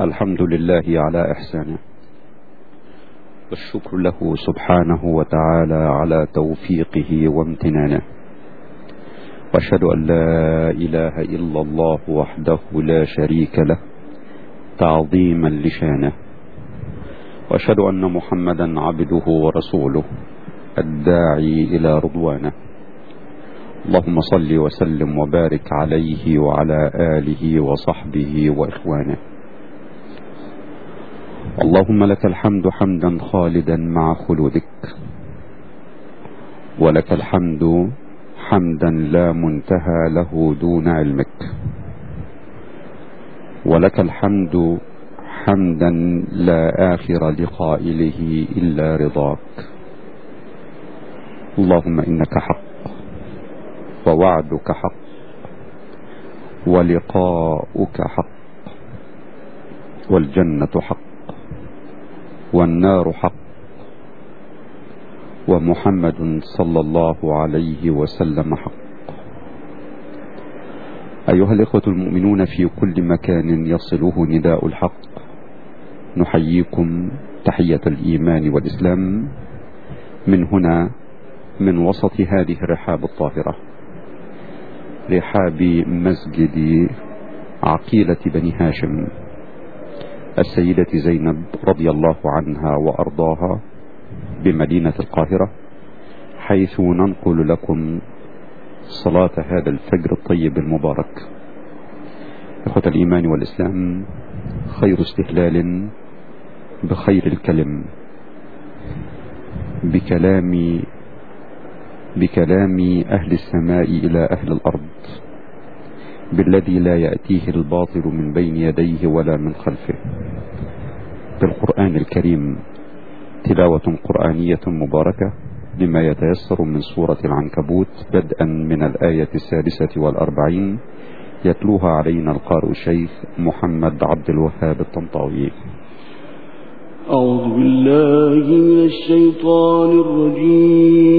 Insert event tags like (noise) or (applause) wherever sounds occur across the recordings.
الحمد لله على إحسانه. والشكر له سبحانه وتعالى على توفيقه وامتنانه. وأشهد أن لا إله إلا الله وحده لا شريك له تعظيما لشانه. وأشهد أن محمدا عبده ورسوله الداعي إلى رضوانه. اللهم صل وسلم وبارك عليه وعلى آله وصحبه وإخوانه. اللهم لك الحمد حمدا خالدا مع خلودك ولك الحمد حمدا لا منتهى له دون علمك ولك الحمد حمدا لا آخر لقائله إلا رضاك. اللهم إنك حق ووعدك حق ولقاؤك حق والجنة حق. والنار حق. ومحمد صلى الله عليه وسلم حق. أيها الإخوة المؤمنون في كل مكان يصله نداء الحق. نحييكم تحية الإيمان والإسلام. من هنا من وسط هذه الرحاب الطاهرة رحاب مسجد عقيلة بني هاشم. السيدة زينب رضي الله عنها وأرضاها بمدينة القاهرة حيث ننقل لكم صلاة هذا الفجر الطيب المبارك. إخوة الإيمان والإسلام خير استهلال بخير الكلم. بكلام بكلام أهل السماء إلى أهل الأرض. بالذي لا يأتيه الباطل من بين يديه ولا من خلفه. بالقرآن الكريم تلاوة قرآنية مباركة لما يتيسر من سورة العنكبوت بدءا من الآية السادسة والأربعين يتلوها علينا القارئ الشيخ محمد عبد الوهاب الطنطاوي. أعوذ بالله من الشيطان الرجيم.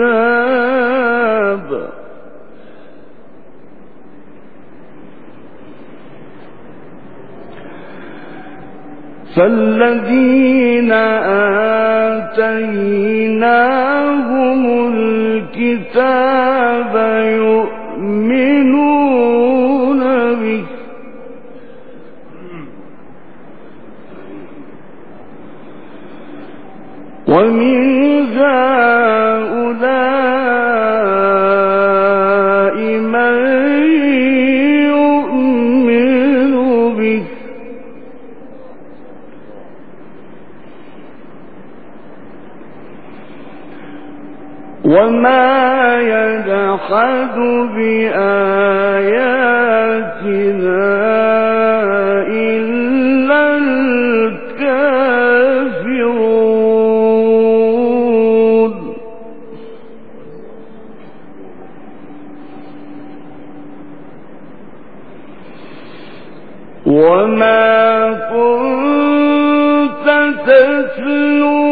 الكتاب. فالذين آتيناهم وما كنت تتلو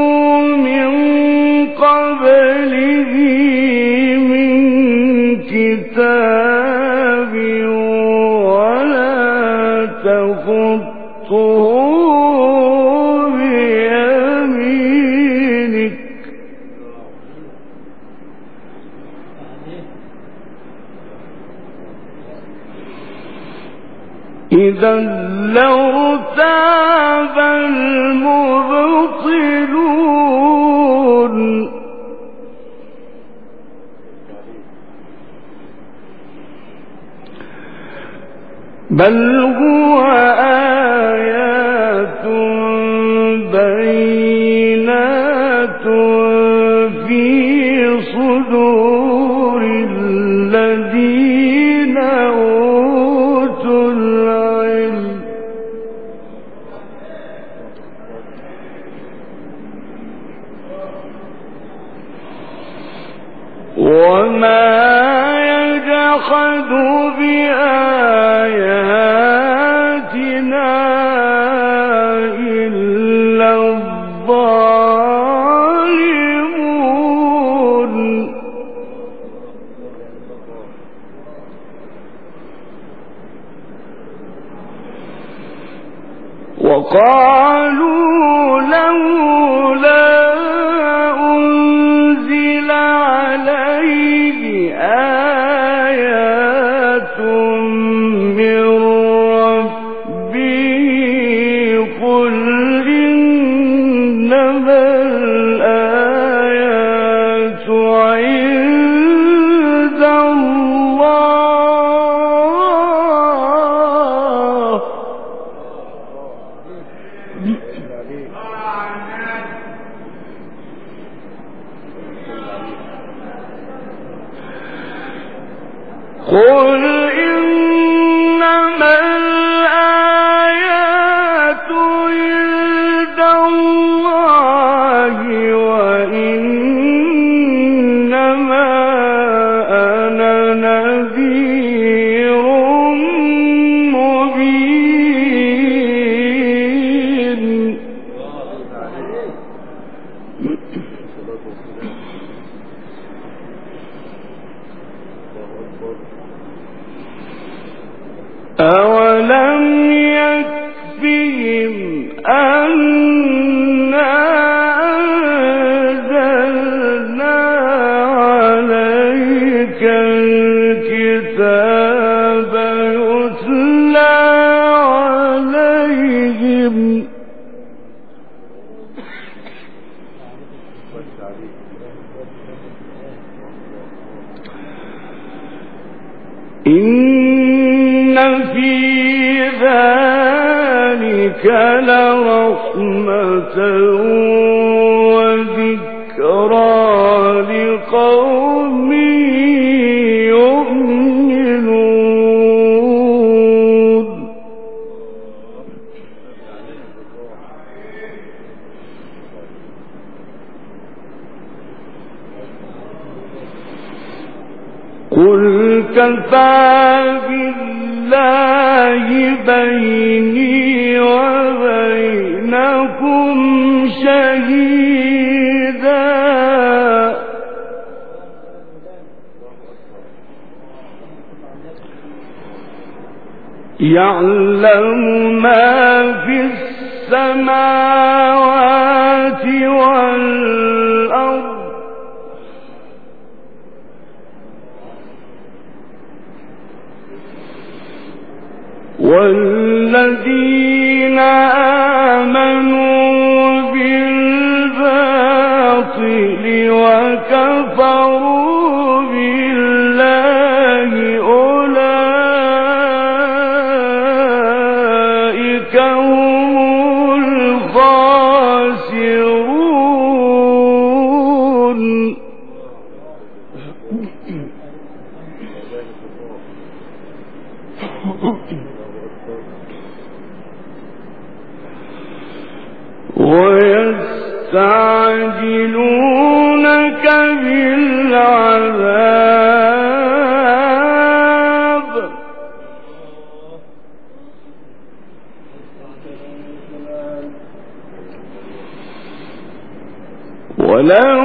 بل هو لرحمة والذين ولولا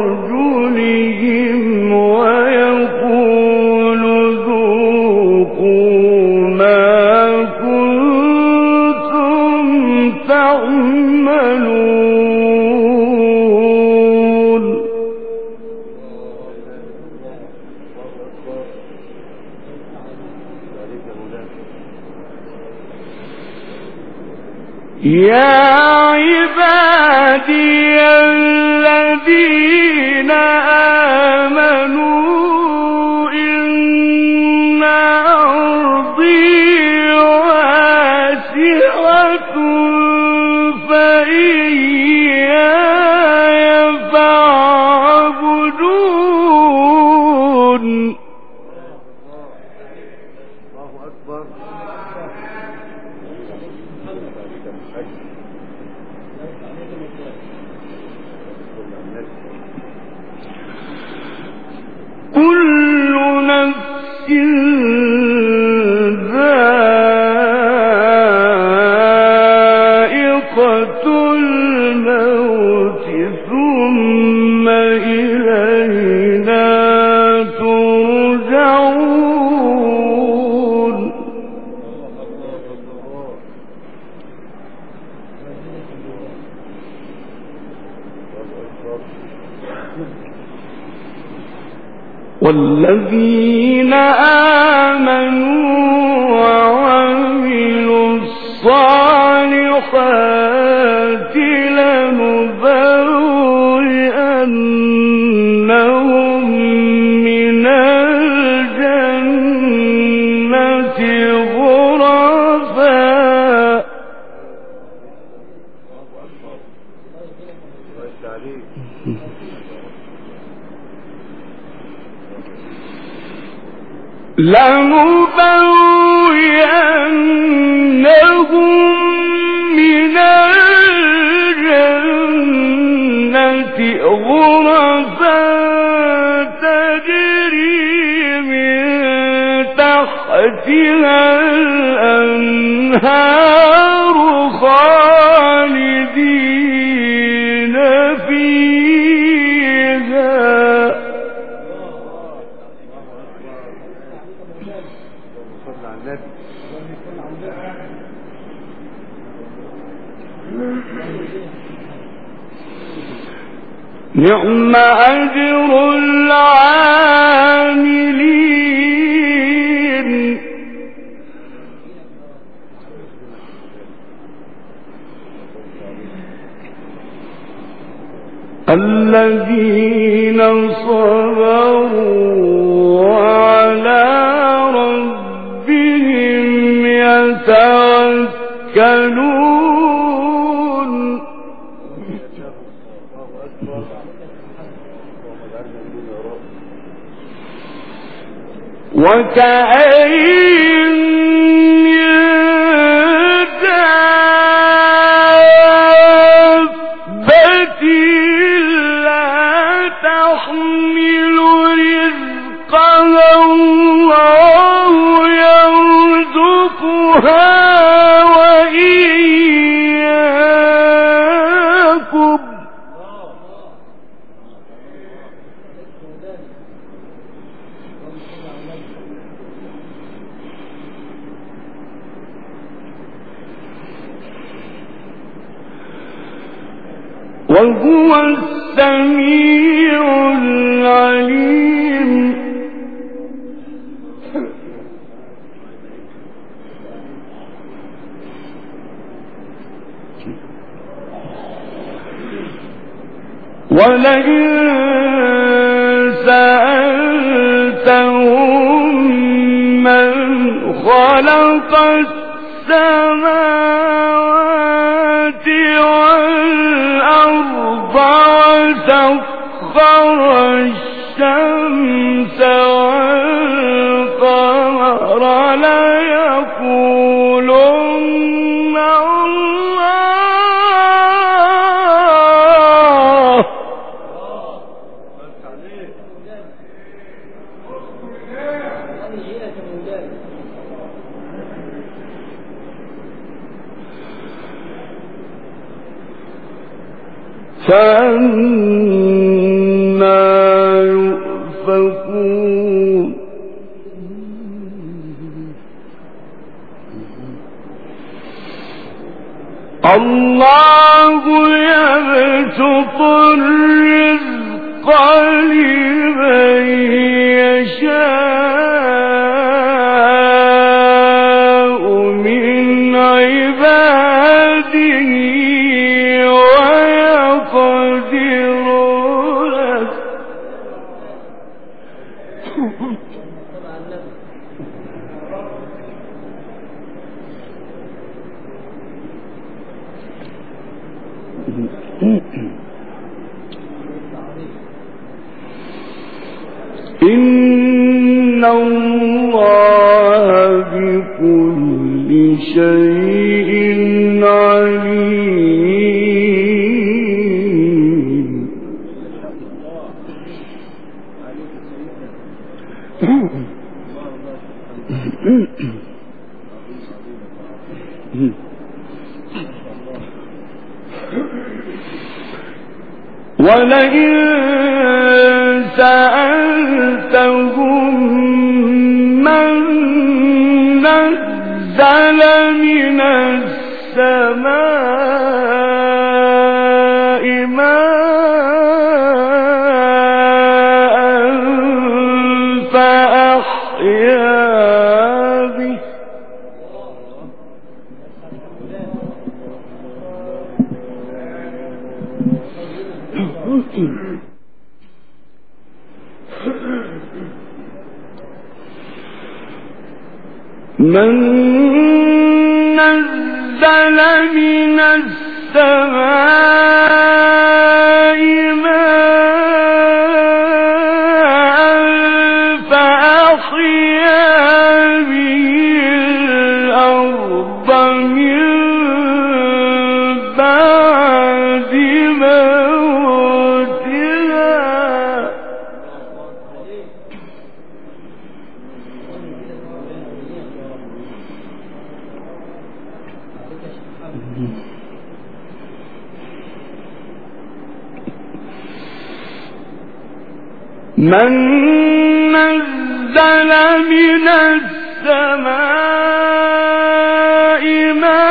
يا عبادي الذين آمنوا إن والذين آمنوا وعملوا الصالحات لنبوئنهم من الجنة غرفا. لنبوئنهم من الجنة تجري من تحتها الأنهار نعم أجر العاملين. الذين صبروا وكأين وهو السميع العليم. من خلق السماوات والأرض وسخر الشمس الرزق لمن يشاء. (coughs) ولئن سألتهم من نزل من السماء من نزل من السماء من نزل من السماء ماء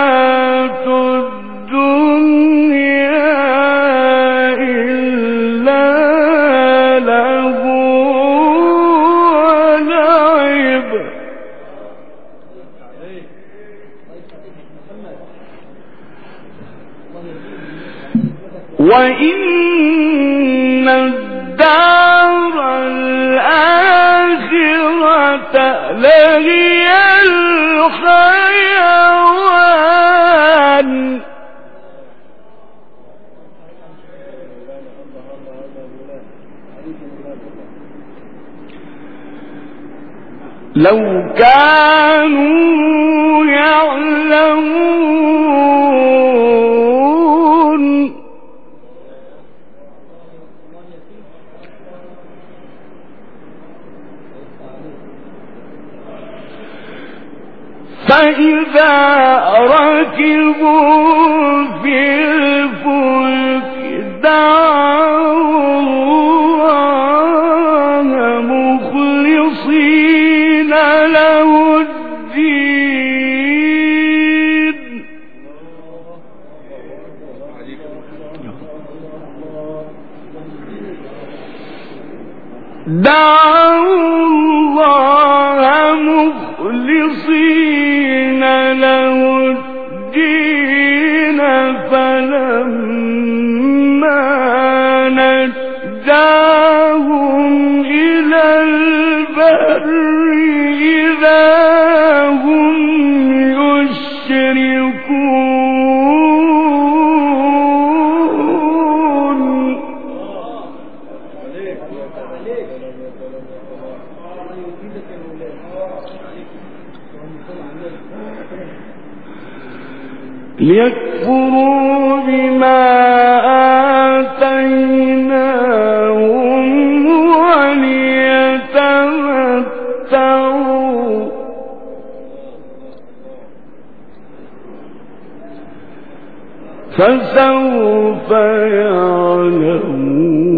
وإن الدار الآخرة لهي لو كانوا يعلمون ركبوا في فسوف يعلمون.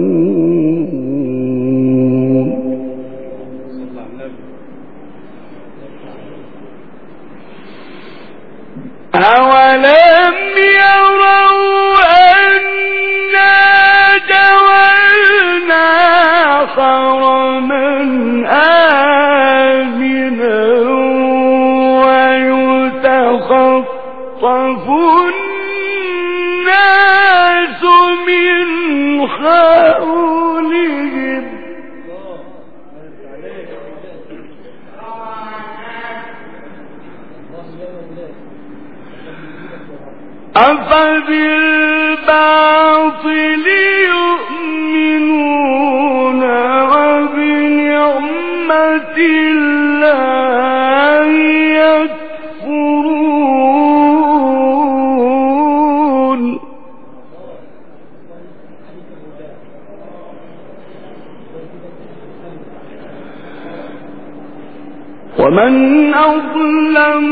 ومن أظلم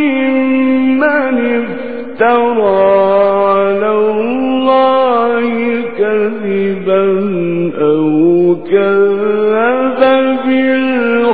ممن افترى على الله كذبا أو كذب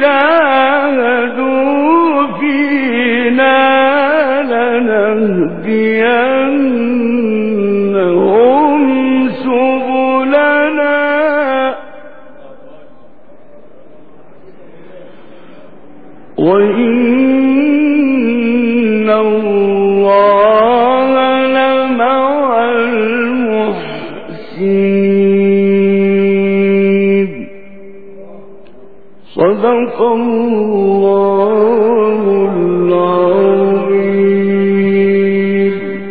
جاهدوا فينا لنهدينهم